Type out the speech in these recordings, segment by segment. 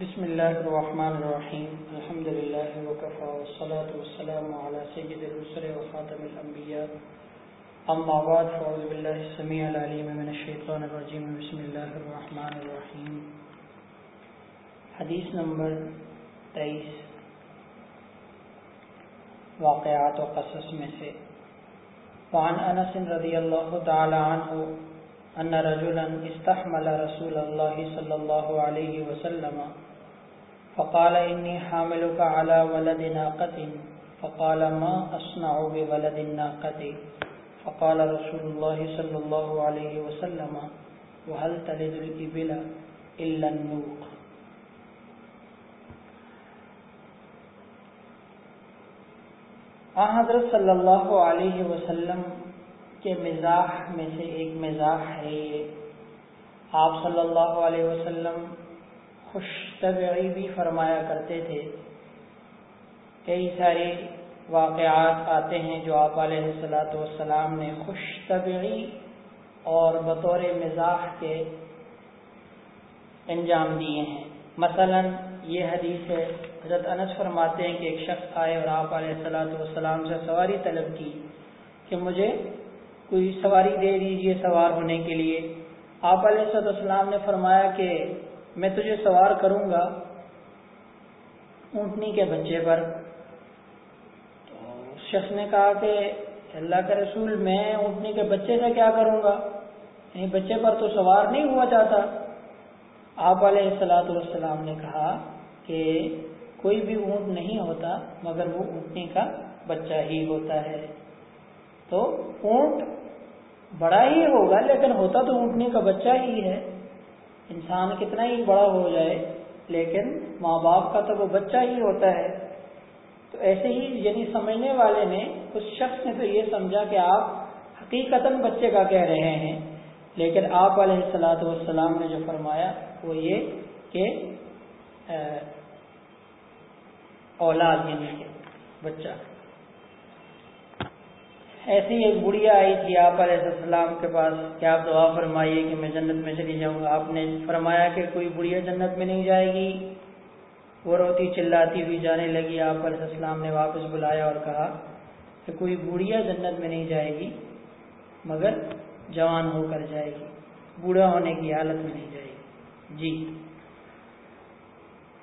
بسم الله الرحمن الرحيم الحمد لله وكفى والصلاة والسلام على سيد الرسل وخاتم الأنبياء أما بعد فأعوذ بالله السميع العليم من الشيطان الرجيم بسم الله الرحمن الرحيم حدیث نمبر تیئیس. واقعات و قصص میں سے. وعن انس رضی اللہ تعالی عنہ ان رجلا استحمل رسول الله صلى الله عليه وسلم فقال إني حاملك على ولد ناقة. فقال ما أصنع بولد الناقة؟ فقال رسول الله صلى الله عليه وسلم، وهل تلد الإبل إلا النوق؟ آن حضرت صلی اللہ علیہ وسلم کے مزاح میں سے ایک مزاح ہے یہ۔ آپ صلی اللہ علیہ وسلم خوش طبعی بھی فرمایا کرتے تھے۔ کئی سارے واقعات آتے ہیں جو آپ علیہ السلاۃ والسلام نے خوش طبعی اور بطور مزاح کے انجام دیے ہیں۔ مثلا یہ حدیث ہے، حضرت انس فرماتے ہیں کہ ایک شخص آئے اور آپ علیہ السلاۃ والسلام سے سواری طلب کی کہ مجھے کوئی سواری دے دیجیے سوار ہونے کے لیے۔ آپ علیہ السلام نے فرمایا کہ میں تجھے سوار کروں گا اونٹنی کے بچے پر۔ تو شخص نے کہا کہ اللہ کے رسول، میں اونٹنی کے بچے سے کیا کروں گا؟ یعنی بچے پر تو سوار نہیں ہوا چاہتا آپ علیہ السلاۃ والسلام نے کہا کہ کوئی بھی اونٹ نہیں ہوتا، مگر وہ اونٹنی کا بچہ ہی ہوتا ہے۔ تو اونٹ بڑا ہی ہوگا، لیکن ہوتا تو اونٹنے کا بچہ ہی ہے۔ انسان کتنا ہی بڑا ہو جائے، لیکن ماں باپ کا تو وہ بچہ ہی ہوتا ہے۔ تو ایسے ہی یعنی سمجھنے والے نے اس شخص نے تو یہ سمجھا کہ آپ حقیقت بچے کا کہہ رہے ہیں۔ لیکن آپ علیہ السلاۃ والسلام نے جو فرمایا، وہ یہ کہ اولاد یعنی کہ بچہ۔ ایسی ایک بڑھیا آئی تھی آپ علیہ السلام کے پاس کہ آپ دعا فرمائیے کہ میں جنت میں چلی جاؤں گا۔ آپ نے فرمایا کہ کوئی بڑھیا جنت میں نہیں جائے گی۔ وہ روتی چلاتی ہوئی جانے لگی۔ آپ علیہ السلام نے واپس بلایا اور کہا کہ کوئی بڑھیا جنت میں نہیں جائے گی، مگر جوان ہو کر جائے گی، بوڑھا ہونے کی حالت میں نہیں جائے گی۔ جی۔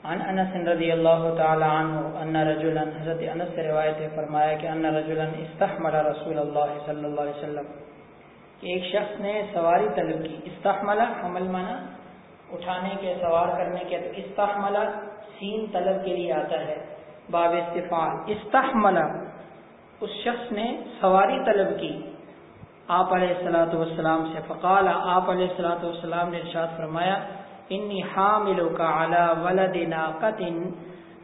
عن انس رضی اللہ تعالی عنہ ان رجلا، حضرت انس سے روایت ہے، فرمایا کہ ان رجلا استحمل رسول اللہ صلی اللہ علیہ وسلم۔ کہ ایک شخص نے سواری طلب کی، استحمل حمل مانا اٹھانے کے، سوار کرنے کے، تو استحمل سین طلب کے لیے آتا ہے، باب استفال استحمل، اس شخص نے سواری طلب کی۔ آپ علیہ السلاۃ والسلام سے فقال، آپ علیہ السلاۃ والسلام نے ارشاد فرمایا انی حاملوں کا اعلیٰ ولد ناقت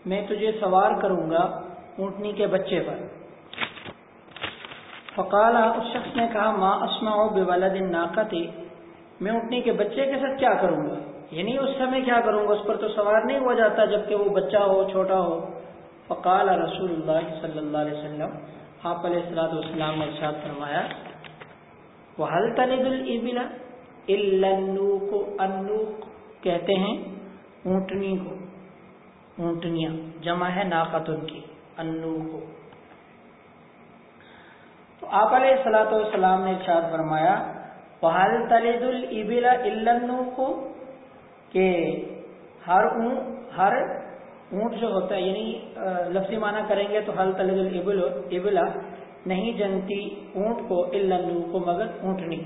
میں تجھے سوار کروں گا اونٹنی کے بچے پر۔ فقالا اس شخص نے کہا ماں اسما بے ولد ناقت میں اونٹنی کے بچے کے ساتھ کیا کروں گا؟ یعنی اس سمے کیا کروں گا؟ اس پر تو سوار نہیں ہوا جاتا جبکہ وہ بچہ ہو، چھوٹا ہو۔ فقال رسول اللہ صلی اللہ علیہ وسلم، آپ علیہ السلاۃ والسلام نے ارشاد فرمایا وہ حل تلد البلا کو انوق کہتے ہیں، اونٹنی کو اونٹنیاں، جمع ہے ناقت ان کی انو کو تو آپ علیہ السلاۃ والسلام نے ارشاد فرمایا پہل تلد البلا النو کو کہ ہر اونٹ ہر اونٹ جو ہوتا ہے یعنی لفظی معنی کریں گے تو حل تلد البل ابلا نہیں جنتی اونٹ کو النو کو، مگر اونٹنی۔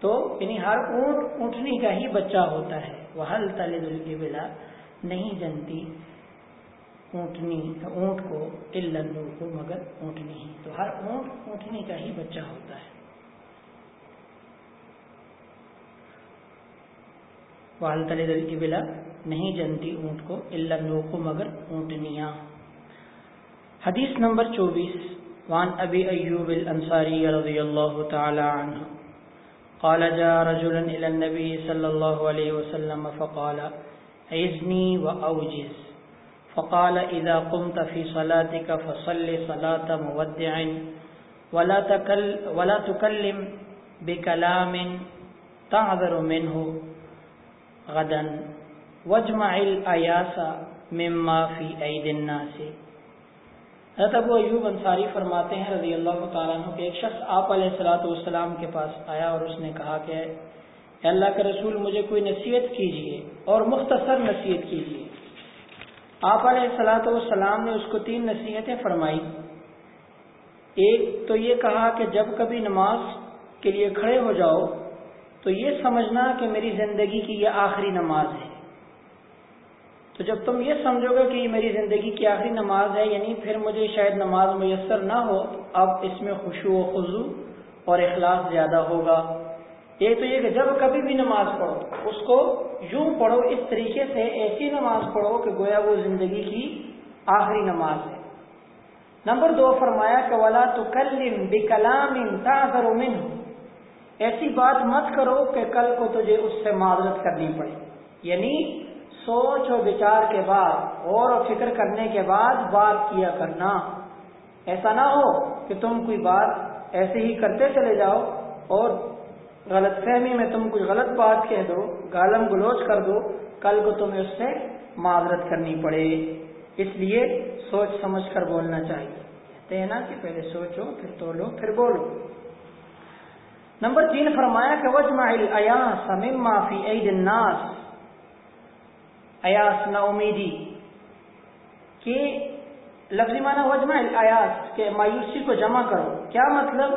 تو یعنی ہر اونٹ اونٹنی کا ہی بچہ ہوتا ہے۔ وہ حل تلد البلا نہیں جنتی اونٹنی، اونٹ کو النو کو مگر اونٹنی ہی۔ تو ہر اونٹ اونٹنی کا ہی بچہ ہوتا ہے۔ وہ حل تلد البلا نہیں جنتی اونٹ کو النو کو مگر اونٹنیاں۔ حدیث نمبر چوبیس۔ وان ابی ایوب الانصاری رضی اللہ تعالی عنہ قال جاء رجل إلى النبي صلى الله عليه وسلم فقال عزني وأوجز. فقال إذا قمت في صلاتك فصل صلاة مودع ولا, تكل ولا تكلم بكلام تعذر منه غدا وجمع الایاسا مما فی عید الناس. حضرت ابو ایوب انصاری فرماتے ہیں رضی اللہ تعالیٰ عنہ کہ ایک شخص آپ علیہ السلاۃ والسلام کے پاس آیا اور اس نے کہا کہ اے اللہ کے رسول، مجھے کوئی نصیحت کیجیے اور مختصر نصیحت کیجیے۔ آپ علیہ السلاۃ والسلام نے اس کو تین نصیحتیں فرمائی ایک تو یہ کہا کہ جب کبھی نماز کے لیے کھڑے ہو جاؤ تو یہ سمجھنا کہ میری زندگی کی یہ آخری نماز ہے۔ تو جب تم یہ سمجھو گے کہ یہ میری زندگی کی آخری نماز ہے یعنی پھر مجھے شاید نماز میسر نہ ہو، اب اس میں خوشو و خضو اور اخلاص زیادہ ہوگا۔ ایک تو یہ کہ جب کبھی بھی نماز پڑھو، اس کو یوں پڑھو، اس طریقے سے ایسی نماز پڑھو کہ گویا وہ زندگی کی آخری نماز ہے۔ نمبر دو، فرمایا کہ ولا تو کلم بے کلام ایسی بات مت کرو کہ کل کو تجھے اس سے معذرت کرنی پڑے۔ یعنی سوچ و بچار کے بعد، غور و فکر کرنے کے بعد بات کیا کرنا۔ ایسا نہ ہو کہ تم کوئی بات ایسے ہی کرتے چلے جاؤ اور غلط فہمی میں تم کوئی غلط بات کہہ دو، گالم گلوچ کر دو، کل کو تمہیں اس سے معذرت کرنی پڑے۔ اس لیے سوچ سمجھ کر بولنا چاہیے۔ کہتے ہیں نا کہ پہلے سوچو، پھر تو لو، پھر بولو۔ نمبر تین فرمایا کہ وجمع الیاس مما فی عید الناس۔ ایاس نا امیدی. کہ لفظی معنی وجمع الیاس کہ مایوسی کو جمع کرو. کیا مطلب؟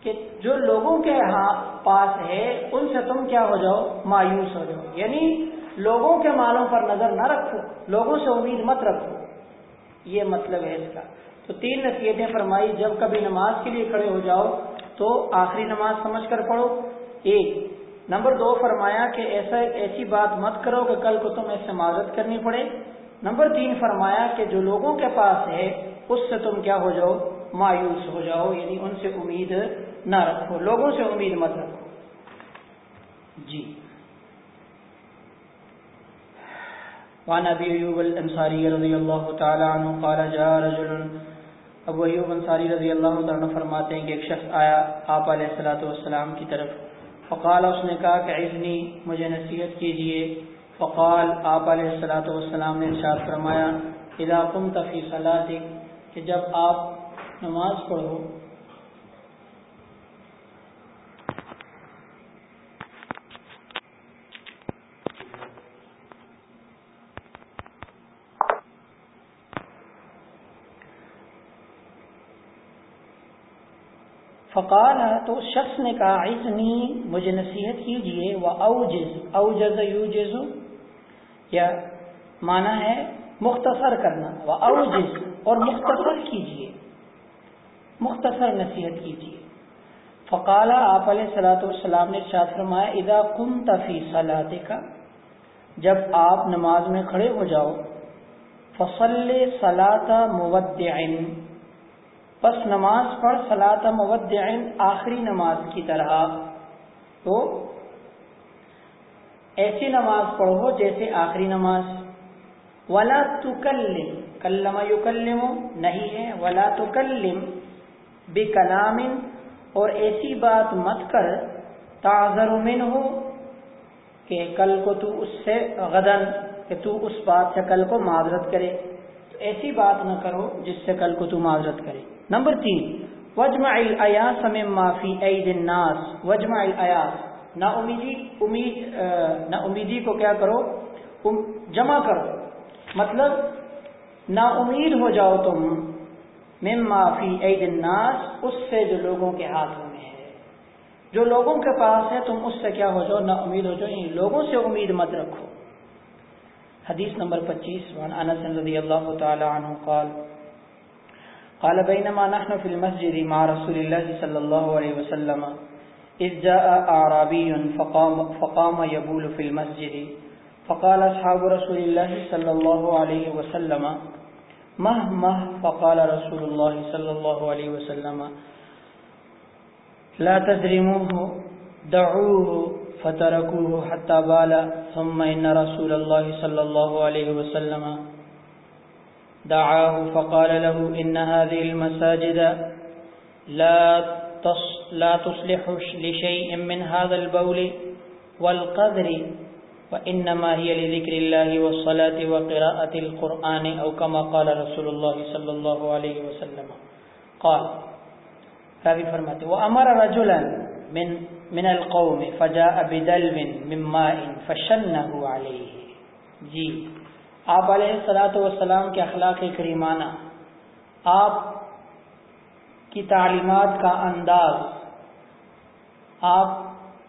کہ جو لوگوں کے ہاں پاس ہے، ان سے تم کیا ہو جاؤ؟ مایوس ہو جاؤ. یعنی لوگوں کے مالوں پر نظر نہ رکھو. لوگوں سے امید مت رکھو. یہ مطلب ہے اس کا. تو تین نصیحتیں فرمائی، جب کبھی نماز کے لیے کھڑے ہو جاؤ تو آخری نماز سمجھ کر پڑھو. ایک نمبر دو فرمایا کہ ایسا ایسی بات مت کرو کہ کل کو تم ایسے معذرت کرنی پڑے۔ نمبر تین فرمایا کہ جو لوگوں کے پاس ہے، اس سے تم کیا ہو جاؤ؟ مایوس ہو جاؤ یعنی ان سے امید نہ رکھو، لوگوں سے امید مت رکھو۔ جی۔ وعن ابی ایوب الانصاری رضی اللہ تعالی عنہ قال جاء رجل، ابو ایوب انصاری رضی اللہ تعالی عنہ فرماتے ہیں کہ ایک شخص آیا، آپ علیہ الصلوۃ والسلام کی طرف۔ فقال، اس نے کہا کہ اذنی مجھے نصیحت کیجیے۔ فقال، آپ علیہ السلاۃ والسلام نے ارشاد فرمایا، اذا قمت فی صلاتک، کہ جب آپ نماز پڑھو فقال، تو اس شخص نے کہا ازنی مجھے نصیحت کیجیے، وہ اوجز اوجز یوجز، یا مانا ہے مختصر کرنا، وہ اوجز، اور مختصر کیجیے، مختصر نصیحت کیجیے۔ فقال، آپ علیہ السلاۃ والسلام نے ارشاد فرمایا، اذا قمت فی صلاح کا جب آپ نماز میں کھڑے ہو جاؤ، فصل صلاح مودع۔ بس نماز پڑھ سلاط مودع آخری نماز کی طرح۔ تو ایسی نماز پڑھو جیسے آخری نماز۔ ولا تکلم، کلم یکلم نہیں ہے۔ ولا تکلم بکلام۔ اور ایسی بات مت کر تاظر من ہو کہ کل کو تو اس سے غدن کہ تو اس بات سے کل کو معذرت کرے۔ ایسی بات نہ کرو جس سے کل کو تو معذرت کرے۔ نمبر تین وجمع الیاس مما فی عید الناس۔ وجمع الیاس نا امیدی، امید نا امیدی کو کیا کرو؟ جمع کرو۔ مطلب نا امید ہو جاؤ تم مما فی عید الناس، اس سے جو لوگوں کے ہاتھوں میں ہے۔ جو لوگوں کے پاس ہے، تم اس سے کیا ہو جاؤ، نا امید ہو جاؤ۔ یعنی لوگوں سے امید مت رکھو۔ حدیث نمبر پچیس وعن انس رضی اللہ تعالی عنہ قال قال بينما نحن في المسجد مع رسول الله صلى الله عليه وسلم إذ جاء أعرابي فقام, فقام يبول في المسجد فقال أصحاب رسول الله صلى الله عليه وسلم مه مه فقال رسول الله صلى الله عليه وسلم لا تدرموه دعوه فتركوه حتى بال ثم إن رسول الله صلى الله عليه وسلم دعاه فقال له إن هذه المساجد لا لا تصلح لشيء من هذا البول والقذر وإنما هي لذكر الله والصلاة وقراءة القرآن أو كما قال رسول الله صلى الله عليه وسلم. قال. راوی فرماتے وأمر رجلا من من القوم فجاء بدلو من ماء فشنه عليه. جی آپ علیہ الصلوۃ والسلام کے اخلاق کریمانہ، آپ کی تعلیمات کا انداز، آپ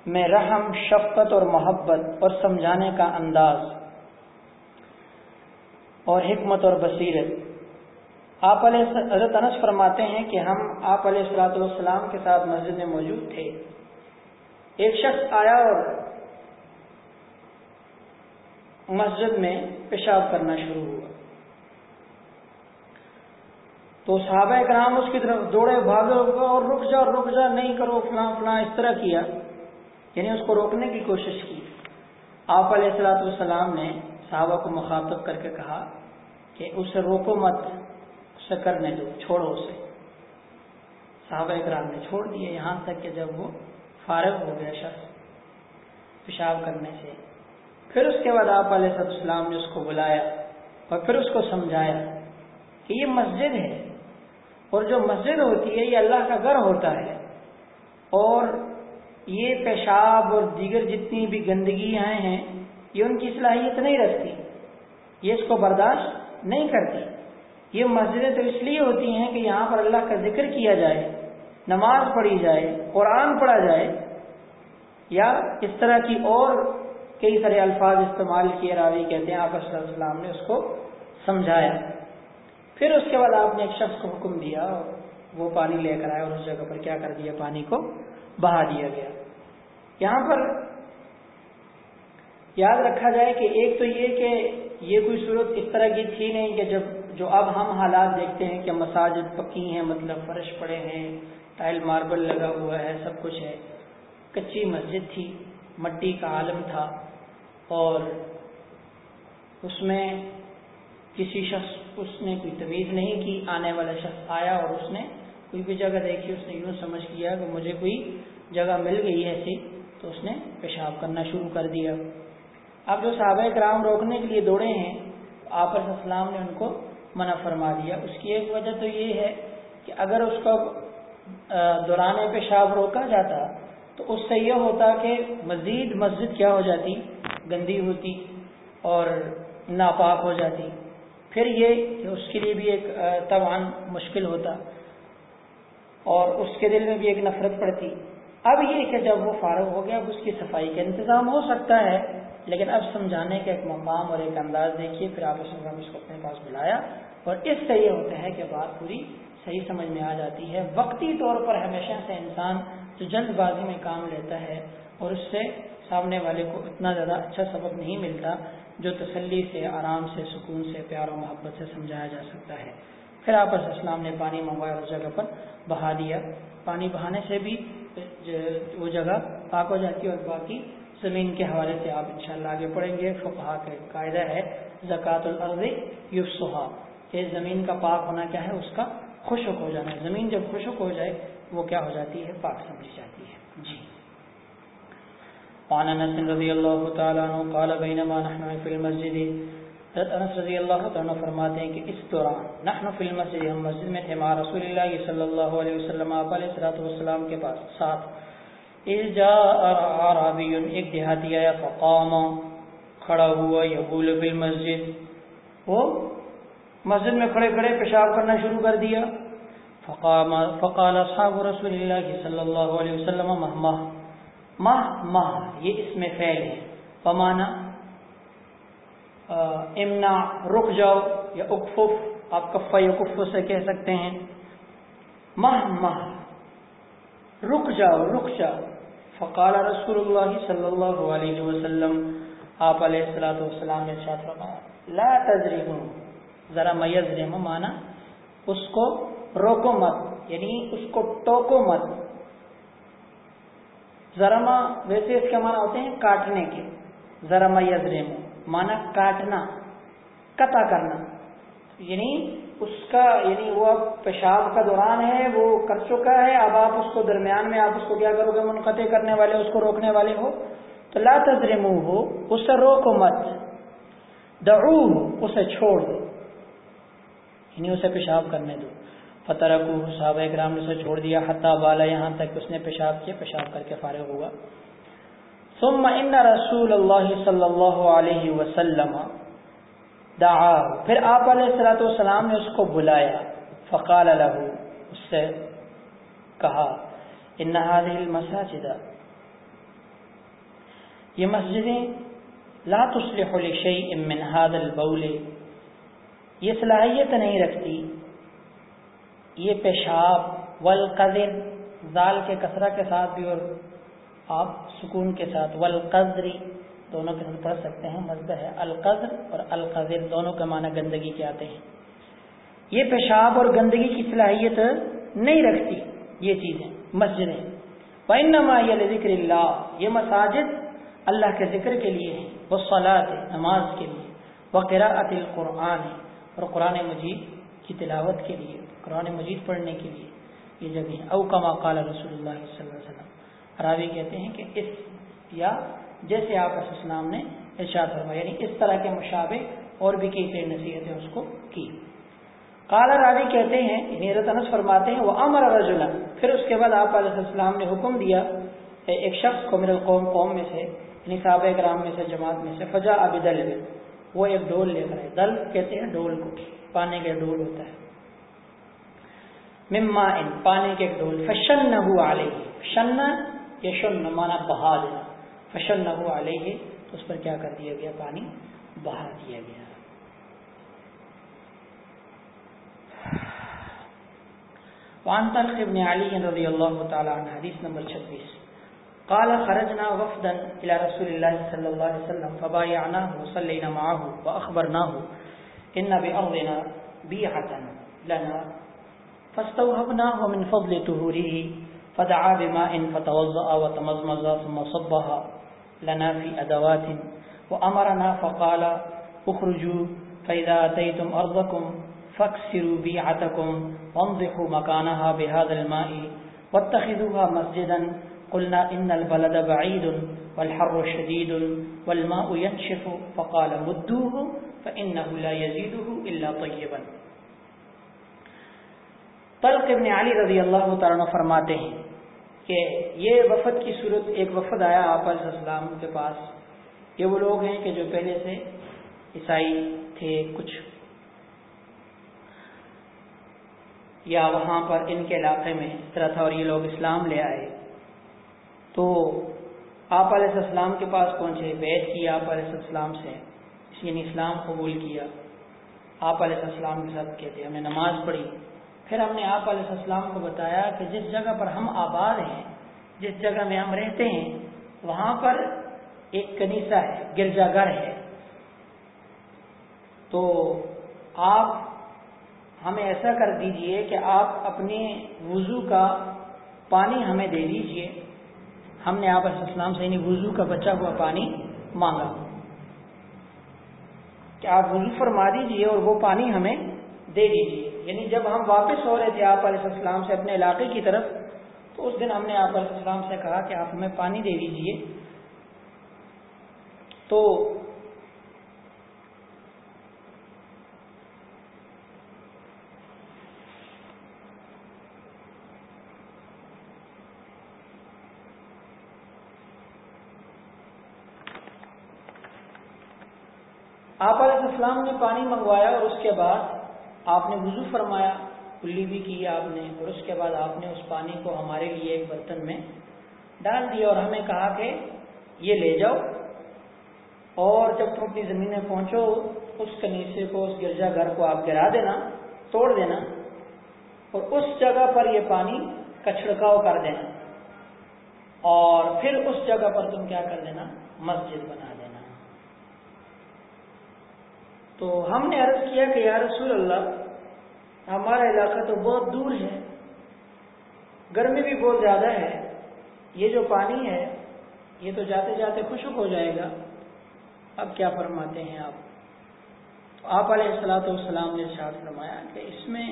میں رحم، شفقت اور محبت اور سمجھانے کا انداز اور حکمت اور بصیرت۔ آپ علیہ حضرت انس فرماتے ہیں کہ ہم آپ علیہ السلاۃ والسلام کے ساتھ مسجد میں موجود تھے۔ ایک شخص آیا اور مسجد میں پیشاب کرنا شروع ہوا۔ تو صحابہ کرام اس کی طرف دوڑے، بھاگے اور رک جا رک جا، نہیں کرو، فلاں فلاں، اس طرح کیا۔ یعنی اس کو روکنے کی کوشش کی۔ آپ علیہ السلاۃ والسلام نے صحابہ کو مخاطب کر کے کہا کہ اسے روکو مت، اسے کرنے دو، چھوڑو اسے۔ صحابہ اکرام نے چھوڑ دیے یہاں تک کہ جب وہ فارغ ہو گیا شخص پیشاب کرنے سے۔ پھر اس کے بعد آپ علیہ السلام نے اس کو بلایا اور پھر اس کو سمجھایا کہ یہ مسجد ہے اور جو مسجد ہوتی ہے یہ اللہ کا گھر ہوتا ہے اور یہ پیشاب اور دیگر جتنی بھی گندگی آئے ہیں، یہ ان کی صلاحیت نہیں رکھتی، یہ اس کو برداشت نہیں کرتی۔ یہ مسجدیں تو اس لیے ہوتی ہیں کہ یہاں پر اللہ کا ذکر کیا جائے۔ نماز پڑھی جائے، قرآن پڑھا جائے، یا اس طرح کی اور کئی سارے الفاظ استعمال کیے، راوی کہتے ہیں، آپ صلی اللہ علیہ السلام نے اس کو سمجھایا۔ پھر اس کے بعد آپ نے ایک شخص کو حکم دیا، وہ پانی لے کر آیا اور اس جگہ پر کیا کر دیا؟ پانی کو بہا دیا گیا۔ یہاں پر یاد رکھا جائے کہ ایک تو یہ کہ یہ کوئی صورت اس طرح کی تھی نہیں کہ جب جو اب ہم حالات دیکھتے ہیں کہ مساجد پکی ہیں مطلب فرش پڑے ہیں ٹائل ماربل لگا ہوا ہے، سب کچھ ہے۔ کچی مسجد تھی، مٹی کا عالم تھا۔ اور اس میں کسی شخص، اس نے کوئی تمیز نہیں کی، آنے والا شخص آیا اور اس نے کوئی بھی جگہ دیکھی، اس نے یوں سمجھ لیا کہ مجھے کوئی جگہ مل گئی ایسی۔ تو اس نے پیشاب کرنا شروع کر دیا۔ اب جو صحابہ کرام روکنے کے لیے دوڑے ہیں آپ السلام نے ان کو منع فرما دیا۔ اس کی ایک وجہ تو یہ ہے کہ اگر اس کو دوران پیشاب روکا جاتا، تو اس سے یہ ہوتا کہ مزید مسجد کیا ہو جاتی؟ گندی ہوتی اور ناپاک ہو جاتی۔ پھر یہ کہ اس کے لیے بھی ایک توان مشکل ہوتا اور اس کے دل میں بھی ایک نفرت پڑتی۔ اب یہ کہ جب وہ فارغ ہو گیا، اب اس کی صفائی کا انتظام ہو سکتا ہے، لیکن اب سمجھانے کا ایک مقام اور ایک انداز دیکھیے، پھر آپ نے اس کو اپنے پاس بلایا اور اس سے یہ ہوتا ہے کہ بات پوری صحیح سمجھ میں آ جاتی ہے۔ وقتی طور پر ہمیشہ سے انسان جو جلد بازی میں کام لیتا ہے اور اس سے سامنے والے کو اتنا زیادہ اچھا سبق نہیں ملتا جو تسلی سے، آرام سے، سکون سے، پیار و محبت سے سمجھایا جا سکتا ہے۔ پھر آپ اسلام نے پانی منگوایا، اس جگہ پر بہا دیا۔ پانی بہانے سے بھی وہ جگہ پاک ہو جاتی ہے اور باقی زمین کے حوالے سے آپ انشاءاللہ آگے پڑھیں گے۔ فقہا کا قاعدہ ہے، زکوٰۃ الارض یوسحا کہ زمین کا پاک ہونا کیا ہے؟ اس کا خشک ہو جانا ہے۔ زمین جب خشک ہو جائے، وہ کیا ہو جاتی ہے؟ پاک سمجھی جاتی ہے۔ جی۔ قال رضی اللہ تعالیٰ عنہ قال، بینما نحن فی المسجد۔ حضرت انس رضی اللہ عنہ فرماتے ہیں کہ اس دوران نحن فی المسجد، ہم مسجد میں تھے مع رسول اللہ صلی اللہ علیہ وسلم، آپ علیہ الصلوۃ والسلام کے پاس۔ ساتھ۔ اذ جاء عربی، ایک دیہاتی آیا، فقام، کھڑا ہوا، یقول، فی المسجد۔ وہ مسجد میں کھڑے کھڑے پیشاب کرنا شروع کر دیا۔ فقام فقال اصحاب رسول اللہ صلی اللہ علیہ وسلم مہمہ مہ مہ یہ اس میں فعل ہے۔ پمانا امنا رک جاؤ یا اکفف، آپ کفا یا کف سے کہہ سکتے ہیں۔ مہ مہ، رک جاؤ رک جاؤ۔ فقال رسول اللہ صلی اللہ علیہ وسلم، آپ علیہ السلاۃ والسلام نے شاط فرمایا، لا تجرم ذرا میزرم مانا اس کو روکو مت یعنی اس کو ٹوکو مت۔ ذرا ویسے اس کے معنی ہوتے ہیں کاٹنے کے۔ ذرا میزرم مانا کاٹنا، قطع کرنا۔ یعنی اس کا یعنی وہ اب پیشاب کا دوران ہے، وہ کر چکا ہے، اب آپ اس کو درمیان میں، آپ اس کو کیا کرو گے؟ منقطع کرنے والے، اس کو روکنے والے ہو۔ تو لا تجرم ہو اسے روکو مت۔ دعو اسے چھوڑ دو۔ یعنی اسے پیشاب کرنے دو۔ فتح رکھو صحابہ اکرام نے اسے چھوڑ دیا، حتیٰ بالا یہاں تک اس نے پیشاب کیا، پیشاب کر کے فارغ ہوا۔ ثم ان رسول اللہ صلی اللہ علیہ وسلم دعا پھر آپ علیہ السلاۃ والسلام نے اس کو بلایا۔ فقال له، اس سے کہا ان هذه المساجد۔ یہ مسجدیں لا تصلح لشيء من هذا البول یہ صلاحیت نہیں رکھتی۔ یہ پیشاب والقذر زال کے کسرہ کے ساتھ بھی اور آپ سکون کے ساتھ۔ والقذری دونوں کے ساتھ پڑھ سکتے ہیں مزدر ہے۔ القذر اور القذر دونوں کے معنی گندگی کے آتے ہیں۔ یہ پیشاب اور گندگی کی صلاحیت نہیں رکھتی۔ یہ چیزیں، مسجدیں۔ وَإِنَّمَا ذکر اللہ یہ مساجد اللہ کے ذکر کے لیے ہیں۔ وہ صلاح نماز کے لیے۔ وہ قراءت القرآن۔ ہے اور قرآن مجید کی تلاوت کے لیے، قرآن مجید پڑھنے کے لیے، یہ جگہ او کما قال رسول اللہ صلی اللہ علیہ وسلم۔ راوی کہتے ہیں کہ اس یا جیسے آپ اسلام نے ارشاد فرمایا یعنی اس طرح کے مشابے اور بھی کئی کئی نصیحتیں اس کو کی۔ کالا راوی کہتے ہیں یعنی انس فرماتے ہیں، وہ امر رجلا۔ پھر اس کے بعد آپ علیہ السلام نے حکم دیا ایک شخص کو میرے قوم قوم میں سے یعنی صحابہ کرام میں سے، جماعت میں سے فجا اب وہ ایک ڈول لے کر آئے۔ دل کہتے ہیں ڈول کو۔ پانی کا ڈول ہوتا ہے۔ مما ان، پانی کے ڈول فشن نہ ہوا شن یا شن مانا بہا دینا۔ فشن نہ ہوا تو اس پر کیا کر دیا گیا؟ پانی بہا دیا گیا۔ وان طلق ابن علی رضی اللہ تعالی عنہ، حدیث نمبر 26 قال خرجنا وفدا الى رسول الله صلى الله عليه وسلم فبايعناه وصلينا معه واخبرناه ان بارضنا بيعه لنا فاستوهبناه من فضل طهوره فدعا بماء فتوضا وتمزمز ثم صبها لنا في ادوات وامرنا فقال اخرجوا فاذا اتيتم ارضكم فاكسروا بيعتكم وانضحوا مكانها بهذا الماء واتخذوها مسجدا قلنا ان البلد بعيد والحر شديد والماء ينشف فقال مدوه فانه لا يزيده الا طيبا. طلق ابن علی رضی اللہ تعالیٰ فرماتے ہیں کہ یہ وفد کی صورت، ایک وفد آیا آپ علیہ السلام کے پاس یہ وہ لوگ ہیں کہ جو پہلے سے عیسائی تھے کچھ، یا وہاں پر ان کے علاقے میں اس طرح تھا اور یہ لوگ اسلام لے آئے۔ تو آپ علیہ السلام کے پاس پہنچے بیت کیا آپ علیہ السلام سے یعنی اسلام قبول کیا۔ آپ علیہ السلام کے ساتھ کہتے ہم نے نماز پڑھی۔ پھر ہم نے آپ علیہ السلام کو بتایا کہ جس جگہ پر ہم آباد ہیں، جس جگہ میں ہم رہتے ہیں، وہاں پر ایک کنیسا ہے، گرجا گھر ہے۔ تو آپ ہمیں ایسا کر دیجیے کہ آپ اپنے وضو کا پانی ہمیں دے دیجیے۔ ہم نے آپ علیہ السلام سے یعنی وضو کا بچا ہوا پانی مانگا۔ کہ آپ وضو فرما دیجیے اور وہ پانی ہمیں دے دیجیے۔ یعنی جب ہم واپس ہو رہے تھے آپ علیہ السلام سے اپنے علاقے کی طرف، تو اس دن ہم نے آپ علیہ السلام سے کہا کہ آپ ہمیں پانی دے دیجیے۔ تو آپ علیہ السلام نے پانی منگوایا اور اس کے بعد آپ نے وضو فرمایا، کلی بھی کی آپ نے، اور اس کے بعد آپ نے اس پانی کو ہمارے لیے ایک برتن میں ڈال دیا اور ہمیں کہا کہ یہ لے جاؤ۔ اور جب تم اپنی زمین میں پہنچو، اس کنیسے کو، اس گرجا گھر کو آپ گرا دینا، توڑ دینا اور اس جگہ پر یہ پانی کا چھڑکاؤ کر دینا۔ اور پھر اس جگہ پر تم کیا کر دینا؟ مسجد بنا دینا۔ تو ہم نے عرض کیا کہ یا رسول اللہ، ہمارا علاقہ تو بہت دور ہے۔ گرمی بھی بہت زیادہ ہے۔ یہ جو پانی ہے، یہ تو جاتے جاتے خشک ہو جائے گا۔ اب کیا فرماتے ہیں آپ؟ تو آپ علیہ السلاۃ والسلام نے ارشاد فرمایا کہ اس میں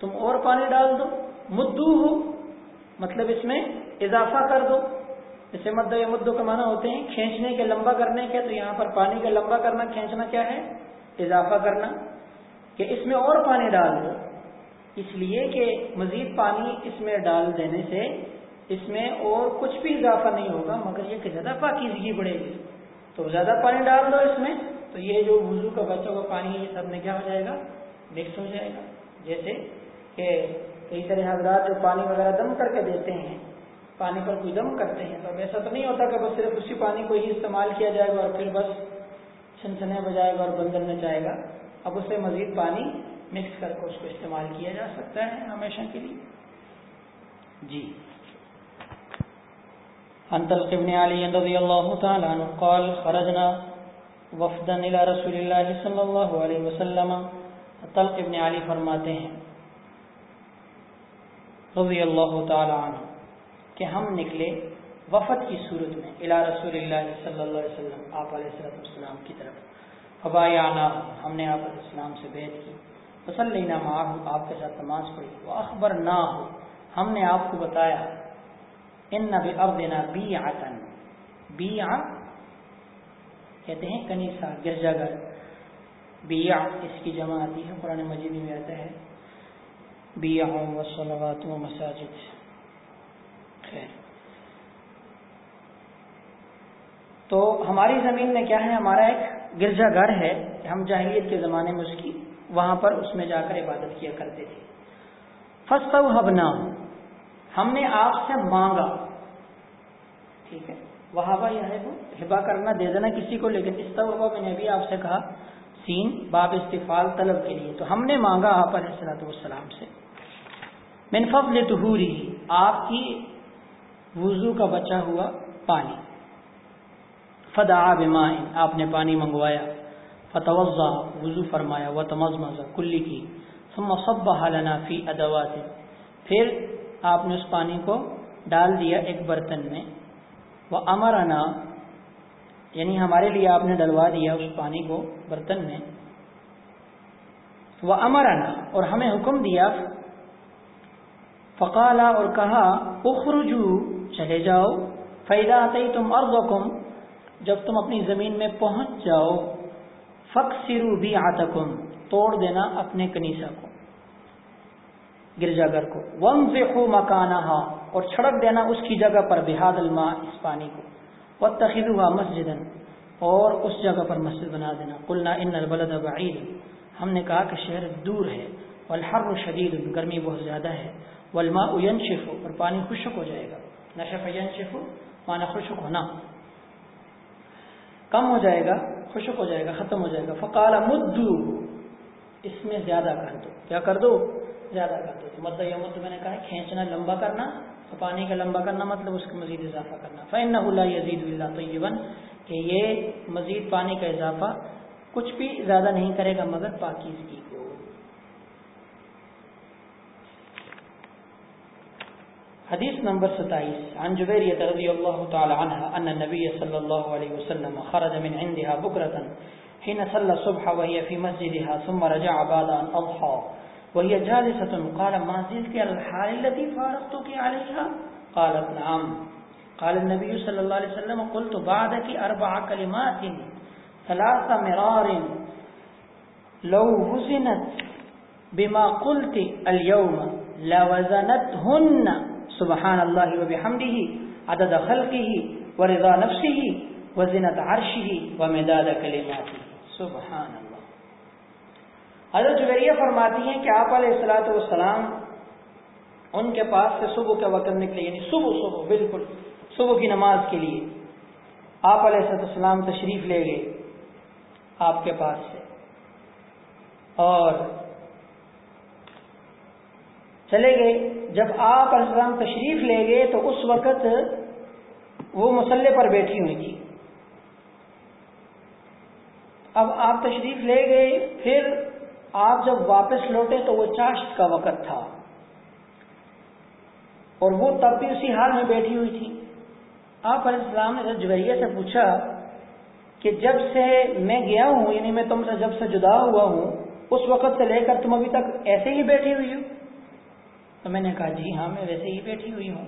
تم اور پانی ڈال دو مدو ہو مطلب اس میں اضافہ کر دو۔ جیسے مد یا مدو کا معنی ہوتے ہیں کھینچنے کے لمبا کرنے کے، تو یہاں پر پانی کا لمبا کرنا، کھینچنا کیا ہے؟ اضافہ کرنا کہ اس میں اور پانی ڈال دو۔ اس لیے کہ مزید پانی اس میں ڈال دینے سے اس میں اور کچھ بھی اضافہ نہیں ہوگا، مگر یہ کہ زیادہ پاکیزگی بڑھے گی۔ تو زیادہ پانی ڈال دو اس میں، تو یہ جو وضو کا بچوں کا پانی ہے، یہ سب میں کیا ہو جائے گا؟ مکس ہو جائے گا۔ جیسے کہ کئی سارے حضرات جو پانی وغیرہ دم کر کے دیتے ہیں پانی پر کوئی دم کرتے ہیں۔ تو اب ایسا تو نہیں ہوتا کہ بس صرف اسی پانی کو ہی استعمال کیا جائے گا اور پھر بس چھن چھنے بجائے گا اور بندر میں جائے گا۔ اب اسے مزید پانی مکس کر کے اس کو استعمال کیا جا سکتا ہے ہمیشہ کے لیے۔ جی۔ عن انتل ابن علی رضی اللہ تعالی عنہ قال، خرجنا وفدا الى رسول اللہ صلی اللہ علیہ وسلم۔ طلق ابن علی فرماتے ہیں، رضی اللہ تعالی عنہ۔ کہ ہم نکلے وفد کی صورت میں الى رسول اللہ صلی اللہ علیہ وسلم، آپ علیہ السلام کی طرف۔ فبایانا ہم نے آپ علیہ السلام سے بیعت کی۔ وسلینا معاہ آپ کے ساتھ نماز پڑھی۔ وہ اخبر نہ ہو ہم نے آپ کو بتایا۔ ان نبی ابدنا بی آتن بی کہتے ہیں کنیسا گرجا گھر۔ بیا اس کی جمع آتی ہے، قرآن مجید میں آتا ہے۔ بیا و صلوات و مساجد خیر تو ہماری زمین میں کیا ہے؟ ہمارا ایک گرجا گھر ہے۔ ہم جاہلیت کے زمانے میں اس کی، وہاں پر اس میں جا کر عبادت کیا کرتے تھے۔ فسط ہبنا ہم نے آپ سے مانگا۔ ٹھیک ہے۔ وہابا یہ ہے، وہ ہبا کرنا، دے دینا کسی کو، لیکن اس طرح میں نے بھی آپ سے کہا، سین، باب استفال طلب کے لیے۔ تو ہم نے مانگا آپ علیہ السلاۃ والسلام سے۔ منفب لہوری آپ کی وضو کا بچا ہوا پانی۔ فدا بمائن آپ نے پانی منگوایا۔ فتوضا، وضو فرمایا۔ و تمزمز کلی کی۔ ثم صبح لنا فی ادوات۔ پھر آپ نے اس پانی کو ڈال دیا ایک برتن میں۔ وہ امرانا یعنی ہمارے لیے آپ نے ڈلوا دیا اس پانی کو برتن میں۔ وہ امرانا اور ہمیں حکم دیا فقالا اور کہا، اخرجو، چلے جاؤ۔ فیدا تم ارغم جب تم اپنی زمین میں پہنچ جاؤ فق سرو بھی آتکم توڑ دینا اپنے کنیسا کو گرجا گھر کو۔ ون سے خو مکانا اور چھڑک دینا اس کی جگہ پر بحاد الما اس پانی کو۔ وہ تخید ہوا مسجد اور اس جگہ پر مسجد بنا دینا۔ قلنا ان البلد بعید ہم نے کہا کہ شہر دور ہے، والحر شدید، گرمی بہت زیادہ ہے۔ والماء ينشف، اور پانی خشک ہو جائے گا۔ نشف ينشف معنی خشک ہونا۔ کم ہو جائے گا، خشک ہو جائے گا، ختم ہو جائے گا۔ فقال مدو۔ اس میں زیادہ کر دو۔ کیا کر دو؟ زیادہ کر دو۔ مد یا مد میں نے کہا کھینچنا، لمبا کرنا، تو پانی کا لمبا کرنا مطلب اس کا مزید اضافہ کرنا۔ فین اللہ یزید اللہ طیبن کہ یہ مزید پانی کا اضافہ کچھ بھی زیادہ نہیں کرے گا، مگر پاکیزگی کو حدیث نمبر ستائیس. عن جبیریت رضی اللہ تعالی عنہ ان النبی صلی اللہ علیہ وسلم خرج من عندها بکرتا حين صلى الصبح وهي في مسجدها ثم رجع بعد ان اضحى. وهي جالسة. قال، ما زلت على الحال التي فارقتك عليها؟ قالت، نعم. قال النبي صلى الله عليه وسلم، قلت بعدك أربع كلمات ثلاث مرار لو وزنت بما قلت اليوم لوزنتهن سبحان اللہ الله وبحمده عدد خلقہ و رضا خلقه ورضا نفسه وزنت عرشه ومداد كلماته سبحان الله حضرت جبیریہ فرماتی ہیں کہ آپ علیہ السلاۃ والسلام ان کے پاس سے صبح کے وقت نکلے یعنی صبح صبح، بالکل صبح کی نماز کے لیے آپ علیہ السلط السلام تشریف لے گئے آپ کے پاس سے۔ اور چلے گئے۔ جب آپ علیہ السلام تشریف لے گئے تو اس وقت وہ مسلح پر بیٹھی ہوئی تھی۔ اب آپ تشریف لے گئے، پھر آپ جب واپس لوٹے تو وہ چاشت کا وقت تھا۔ اور وہ تب بھی اسی حال میں بیٹھی ہوئی تھی۔ آپ علیہ السلام نے جویریہ سے پوچھا کہ جب سے میں گیا ہوں یعنی میں تم سے جب سے جدا ہوا ہوں، اس وقت سے لے کر تم ابھی تک ایسے ہی بیٹھی ہوئی ہو؟ تو میں نے کہا جی ہاں میں ویسے ہی بیٹھی ہوئی ہوں۔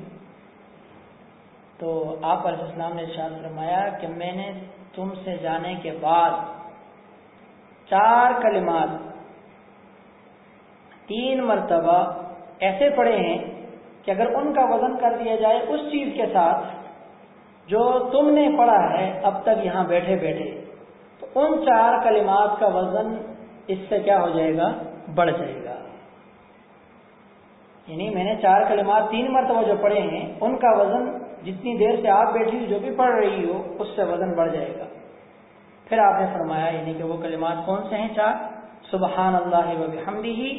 تو آپ علیہ السلام نے ارشاد فرمایا کہ میں نے تم سے جانے کے بعد چار کلمات، تین مرتبہ ایسے پڑے ہیں کہ اگر ان کا وزن کر دیا جائے اس چیز کے ساتھ جو تم نے پڑھا ہے اب تک یہاں بیٹھے بیٹھے، تو ان چار کلمات کا وزن اس سے کیا ہو جائے گا؟ بڑھ جائے گا۔ یعنی میں نے چار کلمات تین مرتبہ جو پڑھے ہیں، ان کا وزن جتنی دیر سے آپ بیٹھی جو بھی پڑھ رہی ہو، اس سے وزن بڑھ جائے گا۔ پھر آپ نے فرمایا یعنی کہ وہ کلمات کون سے ہیں چار؟ سبحان اللہ و ہی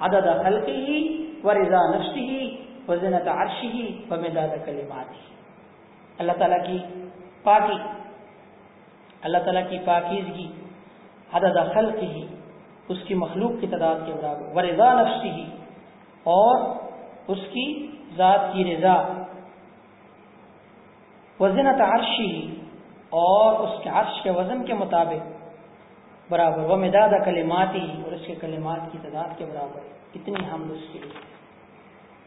عدد حلقی ہی و رضا نفسی ہی وزنت عرشی ہی و مداد کلمات ہی اللہ تعالیٰ کی پاکی، اللہ تعالیٰ کی پاکیزگی، عدد خلق ہی اس کی مخلوق کی تعداد کے برابر۔ و رضا نفسی ہی اور اس کی ذات کی رضا۔ وزن عرشی اور اس کے عرش کے وزن کے مطابق۔ برابر۔ وہ مداد کلماتی اور اس کے کلمات کی تعداد کے برابر۔ اتنی حمد اس کے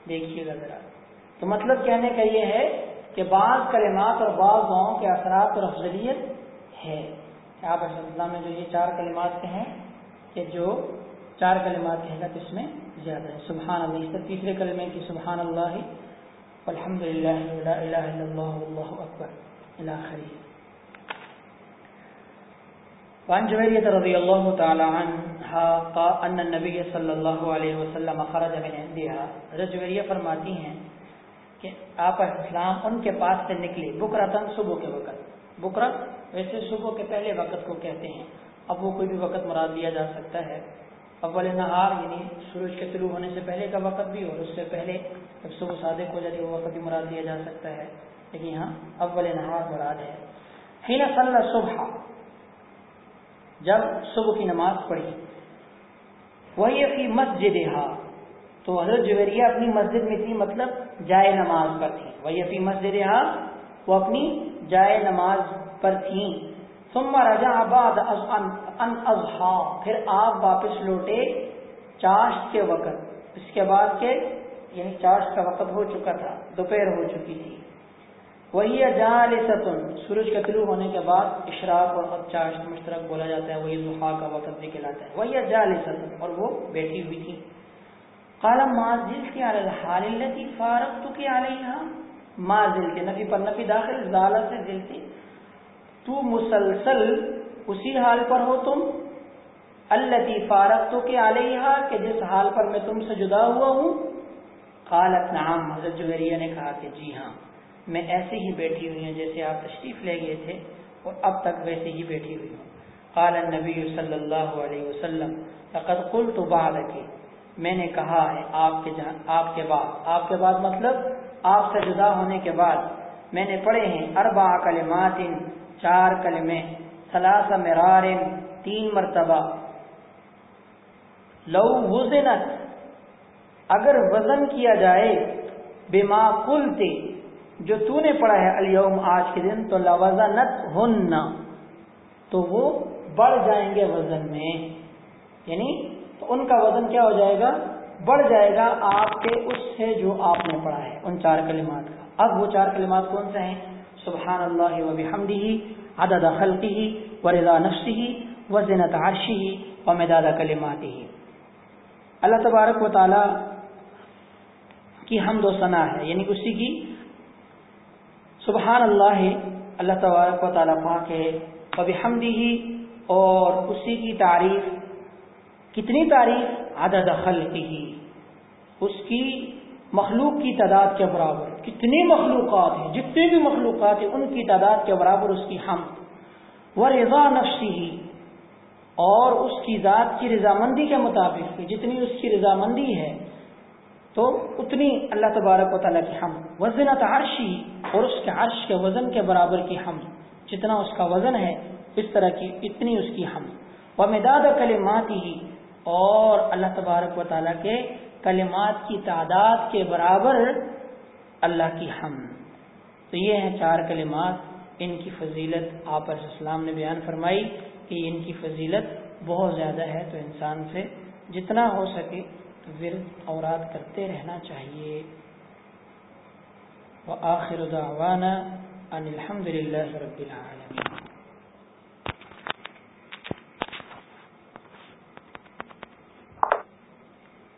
دیکھیے گا ذرا۔ تو مطلب کہنے کا یہ ہے کہ بعض کلمات اور بعض گاؤں کے اثرات اور افضلیت ہے۔ آپ اللہ میں جو یہ چار کلمات کے ہیں کہ جو چار کلمات کے حقت اس میں زیادہ ہے۔ سبحان اللہ، اس تیسرے کلمے کی سبحان اللہ الحمد للہ لا الہ الا اللہ، واللہ اکبر الاخری وعن جویریت رضی اللہ تعالی عنہ ان النبی صلی اللہ علیہ وسلم خرج من عندها۔ حضرت جویریہ فرماتی ہیں کہ آپ اسلام ان کے پاس سے نکلے بکرتن صبح کے وقت۔ بکرت ویسے صبح کے پہلے وقت کو کہتے ہیں، اب وہ کوئی بھی وقت مراد دیا جا سکتا ہے۔ اول نہار یعنی سورج کے طلوع ہونے سے پہلے کا وقت بھی اور اس سے پہلے جب صبح صادق ہو جاتی وہ وقت بھی مراد دیا جا سکتا ہے۔ لیکن یہاں اول نہار مراد ہے۔ ہی صلی صبح، جب صبح کی نماز پڑھی، وہی اپنی مسجد تو حضرت جویریہ اپنی مسجد میں تھی مطلب جائے نماز پر تھی۔ وہی اپنی مسجد وہ اپنی جائے نماز پر تھیں۔ ثم رجع بعد ان اضحا، پھر آپ واپس لوٹے چاشت کے وقت۔ اس کے بعد کے یعنی چاشت کا وقت ہو چکا تھا، دوپہر ہو چکی تھی۔ وہی جال سورج کے طلوع ہونے کے بعد اشراق اور چاشت مشترک بولا جاتا ہے، وہی ضحا کا وقت بھی کہلاتا ہے۔ وہی جال اور وہ بیٹھی ہوئی تھی کالم ماضل کی حال فارغ تو کیا علیہ ماضل کے نفی پر نفی داخل زالہ سے دل تھی تو مسلسل اسی حال پر ہو تم؟ اللہ فارغ تو کہ علیہ کہ جس حال پر میں تم سے جدا ہوا ہوں؟ قالت، نعم، حضرت جوہریہ نے کہا کہ جی ہاں میں ایسے ہی بیٹھی ہوئی ہوں جیسے آپ تشریف لے گئے تھے اور اب تک ویسے ہی بیٹھی ہوئی ہوں۔ قال النبی صلی اللہ علیہ وسلم، لقد قلت بعدك، میں نے کہا ہے آپ کے جان آپ کے بعد۔ آپ کے بعد مطلب آپ سے جدا ہونے کے بعد میں نے پڑھے ہیں، اربع کلمات، چار کلمے۔ ثلاث مرار، تین مرتبہ۔ لو وزنت، اگر وزن کیا جائے، بما قلت، جو تو نے پڑھا ہے الیوم آج کے دن، تو لوزنت ہن، تو وہ بڑھ جائیں گے وزن میں۔ یعنی تو ان کا وزن کیا ہو جائے گا؟ بڑھ جائے گا آپ کے اس سے جو آپ نے پڑھا ہے، ان چار کلمات کا۔ اب وہ چار کلمات کون سے ہیں؟ سبحان اللہ و بحمدہ عدد خلقه ورضا نفسه وزنت عرشه ومداد کلماته اللہ تبارک و تعالی کی حمد و ثنا ہے. یعنی اسی کی سبحان اللہ اللہ تبارک و تعالی پاک ہے. وبحمدہ اور اسی کی تعریف، کتنی تعریف؟ عدد خلقه. اس کی مخلوق کی تعداد کے برابر۔ کتنی مخلوقات ہیں جتنے بھی مخلوقات ہیں، ان کی تعداد کے برابر اس کی ہم و رضا نفسی ہی اور اس کی ذات کی رضامندی کے مطابق جتنی اس کی رضامندی ہے، تو اتنی اللہ تبارک و تعالیٰ کی ہم وزن عرشی، اور اس کے عرش کے وزن کے برابر کی ہم جتنا اس کا وزن ہے، اس طرح کی اتنی اس کی ہم و مداد کلمات ہی اور اللہ تبارک و تعالیٰ کے کلمات کی تعداد کے برابر اللہ کی ہم۔ تو یہ ہیں چار کلمات، ان کی فضیلت آپ علیہ السلام نے بیان فرمائی کہ ان کی فضیلت بہت زیادہ ہے تو انسان سے جتنا ہو سکے ورد اوراد کرتے رہنا چاہیے۔ وآخر دعوانا ان الحمد رب العالمين